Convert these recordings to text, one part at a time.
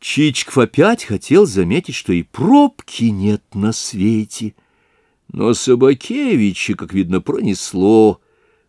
Чичков опять хотел заметить, что и пробки нет на свете. Но Собакевича, как видно, пронесло.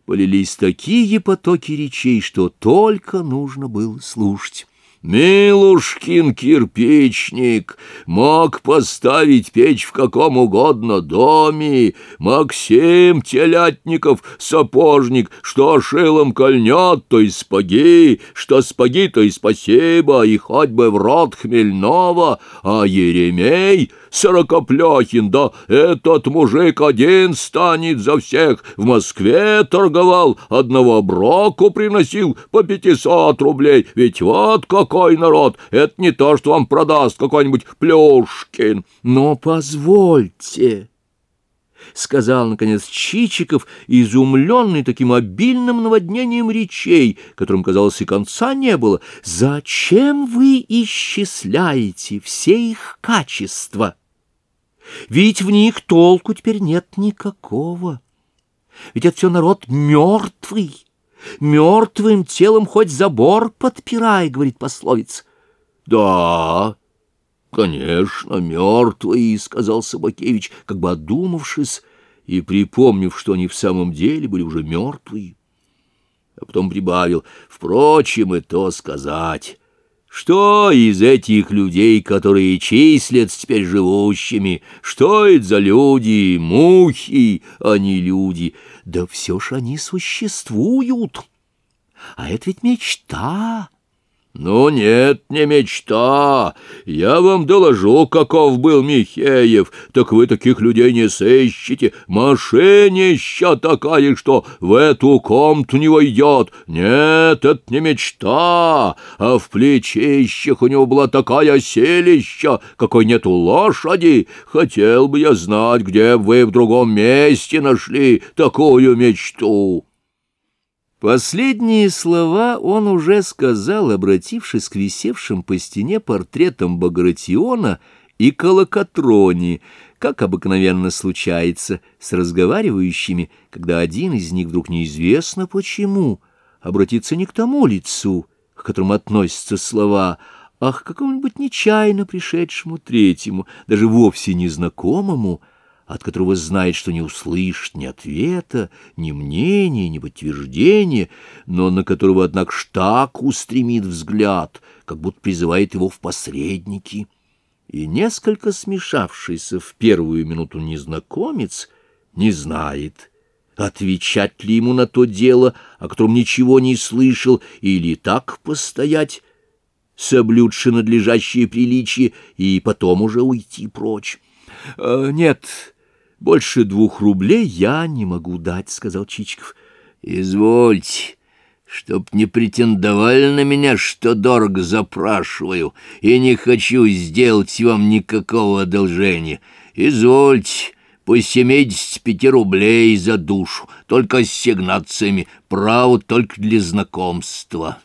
Полились такие потоки речей, что только нужно было слушать. Милушкин кирпичник мог поставить печь в каком угодно доме. Максим Телятников сапожник, что шилом кольнет, то и спаги, что спаги, то и спасибо, и хоть бы в рот хмельного, а Еремей Сорокопляхин, да этот мужик один станет за всех. В Москве торговал, одного броку приносил по пятисот рублей. Ведь вот какой народ! Это не то, что вам продаст какой-нибудь Плюшкин. Но позвольте... — сказал, наконец, Чичиков, изумленный таким обильным наводнением речей, которым, казалось, и конца не было. — Зачем вы исчисляете все их качества? Ведь в них толку теперь нет никакого. Ведь это все народ мертвый. Мертвым телом хоть забор подпирай, говорит пословица. — Да, конечно, мертвый, — сказал Собакевич, как бы одумавшись и припомнив, что они в самом деле были уже мертвые. А потом прибавил, впрочем, и то сказать... Что из этих людей, которые числятся теперь живущими, что это за люди, мухи, а не люди? Да все ж они существуют. А это ведь мечта. «Ну нет, не мечта. Я вам доложу, каков был Михеев. Так вы таких людей не сыщете. Мошеннища такая, что в эту комнату не войдет. Нет, это не мечта. А в плечищах у него была такая селища, какой нет у лошади. Хотел бы я знать, где вы в другом месте нашли такую мечту». Последние слова он уже сказал, обратившись к висевшим по стене портретам Багратиона и Колокотрони, как обыкновенно случается с разговаривающими, когда один из них вдруг неизвестно почему обратится не к тому лицу, к которому относятся слова, а к какому-нибудь нечаянно пришедшему третьему, даже вовсе незнакомому, от которого знает, что не услышит ни ответа, ни мнения, ни подтверждения, но на которого, однако, так устремит взгляд, как будто призывает его в посредники. И несколько смешавшийся в первую минуту незнакомец не знает, отвечать ли ему на то дело, о котором ничего не слышал, или так постоять, соблюдши надлежащее приличие, и потом уже уйти прочь. «Э, «Нет», больше двух рублей я не могу дать, — сказал Чичиков. — Извольте, чтоб не претендовали на меня, что дорого запрашиваю, и не хочу сделать вам никакого одолжения. Извольте, по семидесяти пяти рублей за душу, только с сигнациями, право только для знакомства».